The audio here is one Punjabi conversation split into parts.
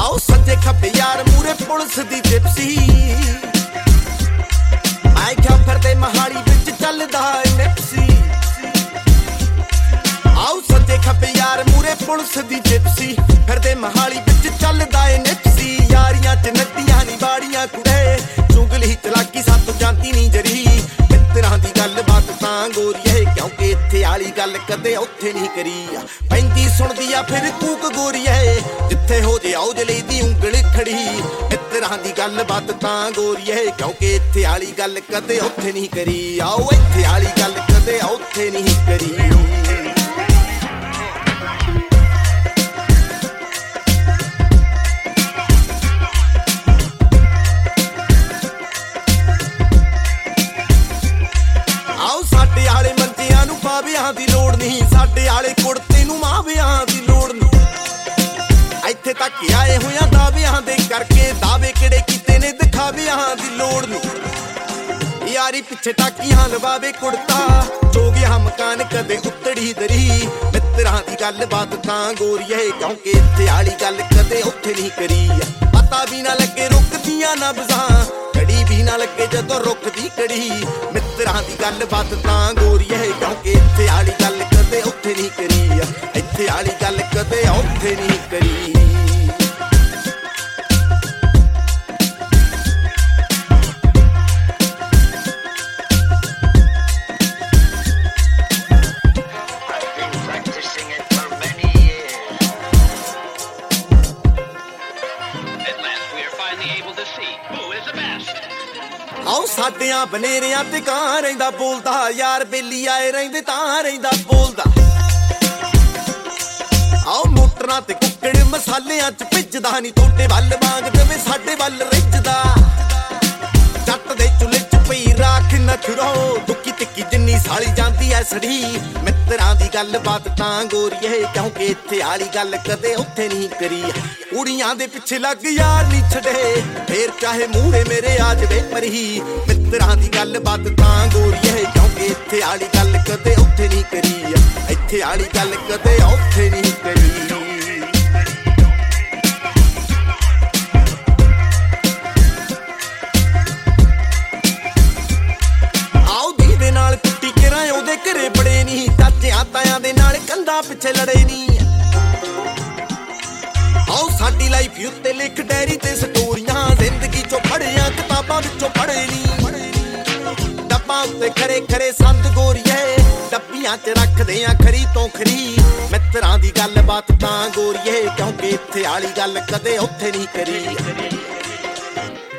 ਸੱਜੇ ਖੱਬੇ ਯਾਰ ਮੂਰੇ ਪੁਲਿਸ ਦੀ ਜਿਪਸੀ। ਮੈਂ ਕਿਹਾ ਫਿਰਦੇ ਮਹਾਲੀ ਵਿੱਚ ਚੱਲਦਾ ਨੈਪਸੀ ਆਉ ਸੱਜੇ ਖੱਬੇ ਯਾਰ ਮੂਰੇ ਪੁਲਿਸ ਦੀ ਜਿਪਸੀ। ਫਿਰਦੇ ਮਹਾਲੀ ਵਿੱਚ ਚੱਲਦਾ ਏ ਨਿਪਸੀ ਯਾਰੀਆਂ ਚ ਨੱਤੀਆਂ ਨਹੀਂ ਬਾੜੀਆਂ ਕੁੜੇ। ਚੁਗਲੀ ਚਲਾਕੀ ਗੱਲ ਕਦੇ ਉੱਥੇ ਨਹੀਂ ਕਰੀ। ਪੈਂਦੀ ਸੁਣਦੀ ਆ ਫਿਰ ਕੂਕ ਗੋਰੀਏ ਜਿੱਥੇ ਹੋ ਜੇ ਔਜਲੇ ਦੀ ਉਂਗਲ ਖੜੀ। ਤਰ੍ਹਾਂ ਦੀ ਗੱਲ ਬਾਤ ਤਾਂ ਗੋਰੀਏ ਕਿਉਂਕਿ ਇੱਥੇ ਵਾਲੀ ਗੱਲ ਕਦੇ ਉੱਥੇ ਨਹੀਂ ਕਰੀ। ਆਓ ਇੱਥੇ ਵਾਲੀ ਗੱਲ ਕਦੇ ਉੱਥੇ ਨਹੀਂ ਕਰੀ। ਨੂੰ ਦੀ ਲੋੜ ਨਹੀਂ, ਸਾਡੇ ਵਾਲੇ ਕੁੜਤੇ ਨੂੰ ਮਾਵਿਆਂ ਦੀ ਲੋੜ ਨਹੀਂ। ਇੱਥੇ ਤੱਕ ਆਏ ਹੋਇਆਂ ਦਾਅਵਿਆਂ ਦੇ ਕਰਕੇ ਦਾਅਵੇ ਕਿਹੜੇ ਕੀਤੇ ਨੇ ਦਿਖਾਵਿਆਂ ਦੀ ਲੋੜ ਨਹੀਂ। ਯਾਰੀ ਪਿੱਛੇ ਟਾਕੀਆਂ ਲਵਾਵੇ ਕੁੜਤਾ ਜੋ ਗਿਆ ਮਕਾਨ ਕਦੇ ਉੱਤੜੀ ਦਰੀ। ਮਿੱਤਰਾਂ ਦੀ ਗੱਲਬਾਤ ਤਾਂ ਗੋਰੀਏ, ਕਿਉਂਕਿ ਇੱਥੇ ਆਲੀ ਗੱਲ ਕਦੇ ਉੱਥੇ ਨਹੀਂ ਕਰੀ। ਪਤਾ ਵੀ ਨਾ ਲੱਗੇ ਰੁਕਦੀਆਂ ਨਬਜ਼ਾਂ ਕੜੀ ਵੀ ਨਾ ਲੱਗੇ ਜਦੋਂ ਰੁਕਦੀ ਕੜੀ ਮਿੱਤਰਾਂ ਦੀ ਗੱਲਬਾਤ ਤਾਂ ਗੋਰੀਏ, ਕਿਉਂਕਿ ਇੱਥੇ ਵਾਲੀ ਗੱਲ ਕਦੇ ਉੱਥੇ ਨਹੀਂ ਕਰੀ ਇੱਥੇ ਵਾਲੀ ਗੱਲ ਕਦੇ ਉੱਥੇ ਨਹੀਂ ਆਓ ਸਾਡਿਆਂ ਬਨੇਰਿਆਂ ਤੇ ਕਾਂ ਰਹਿੰਦਾ ਬੋਲਦਾ, ਯਾਰ ਬੇਲੀ ਆਏ ਰਹਿੰਦੇ ਤਾਂ ਰਹਿੰਦਾ ਬੋਲਦਾ। ਆਓ ਮੋਟਰਾਂ ਤੇ ਕੁੱਕੜ ਮਸਾਲਿਆਂ ਚ ਭਿੱਜਦਾ ਨਹੀਂ ਟੋਟੇ ਵੱਲ ਵਾਂਗ ਜਿਵੇਂ ਸਾਡੇ ਵੱਲ ਰਿੱਝਦਾ। ਜੱਟ ਦੇ ਚੁੱਲ੍ਹੇ ਚ ਪਈ ਰਾਖ ਨਖਰੋ ਦੁੱਕੀ ਤਿੱਕੀ ਜਿੰਨੀ ਸਾਲੀ ਜਾਂਦੀ ਐ ਸੜੀ ਮਿੱਤਰਾਂ ਦੀ ਗੱਲ ਬਾਤ ਤਾਂ ਗੋਰੀਏ, ਕਿਉਂਕਿ ਇੱਥੇ ਆਲੀ ਗੱਲ ਕਦੇ ਉੱਥੇ ਨਹੀਂ ਕਰੀ ਕੁੜੀਆਂ ਦੇ ਪਿੱਛੇ ਲੱਗ ਯਾਰ ਨਹੀਂ ਛੱਡੇ, ਫੇਰ ਚਾਹੇ ਮੂਹਰੇ ਮੇਰੇ ਆ ਜਵੇ ਹੀ ਮਿੱਤਰਾਂ ਦੀ ਗੱਲ ਬਾਤ ਤਾਂ ਗੋਰੀਏ, ਕਿਉਂਕਿ ਇੱਥੇ ਆਲੀ ਗੱਲ ਕਦੇ ਉੱਥੇ ਨਹੀਂ ਕਰੀ ਇੱਥੇ ਆਲੀ ਗੱਲ ਕਦੇ ਉੱਥੇ ਨਹੀਂ ਕਰੀ ਘਰੇ ਬੜੇ ਨਹੀਂ, ਚਾਚਿਆਂ ਤਾਇਆਂ ਦੇ ਨਾਲ ਕੰਧਾਂ ਪਿੱਛੇ ਲੜੇ ਨਹੀਂ। ਆਉ ਸਾਡੀ ਲਾਈਫ ਉੱਤੇ ਲਿਖ ਡੈਰੀ ਤੇ ਸਟੋਰੀਆਂ ਜ਼ਿੰਦਗੀ ਚੋਂ ਪੜਿਆ ਕਿਤਾਬਾਂ ਵਿੱਚੋਂ ਪੜੇ ਨਹੀਂ। ਡੱਬਾਂ ਉੱਤੇ ਖਰੇ ਖਰੇ ਸੰਦ ਗੋਰੀਏ, ਡੱਬੀਆਂ 'ਚ ਰੱਖਦੇ ਆ ਖਰੀ ਤੋਂ ਖਰੀ। ਮਿੱਤਰਾਂ ਦੀ ਗੱਲ ਬਾਤ ਤਾਂ ਗੋਰੀਏ, ਕਿਉਂਕਿ ਇੱਥੇ ਵਾਲੀ ਗੱਲ ਕਦੇ ਉੱਥੇ ਨਹੀਂ ਕਰੀ।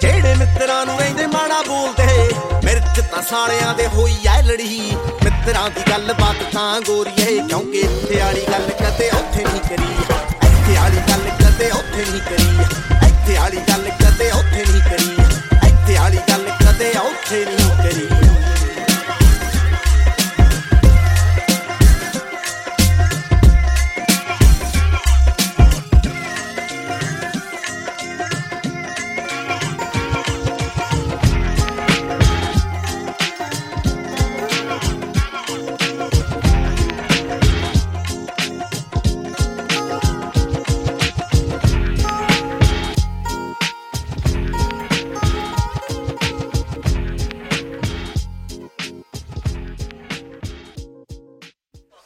ਜਿਹੜੇ ਮਿੱਤਰਾਂ ਨੂੰ ਰਹਿੰਦੇ ਮਾੜਾ ਬੋਲਦੇ, ਮਿਰਚ ਤਾਂ ਸਾਲਿਆਂ ਦੇ ਹੋਈ ਐ ਲੜੀ। ਮਿੱਤਰਾਂ ਦੀ ਗੱਲਬਾਤ ਤਾਂ ਗੋਰੀਏ ਕਿਉਂਕਿ ਇੱਥੇ ਵਾਲੀ ਗੱਲ ਕਦੇ ਉੱਥੇ ਨਹੀਂ ਕਰੀ। ਇੱਥੇ ਵਾਲੀ ਗੱਲ ਕਦੇ ਉੱਥੇ ਨਹੀਂ ਕਰੀ। ਇੱਥੇ ਵਾਲੀ ਗੱਲ ਕਦੇ ਉੱਥੇ ਨਹੀਂ ਕਰੀ। ਇੱਥੇ ਵਾਲੀ ਗੱਲ ਕਦੇ ਉੱਥੇ ਨਹੀਂ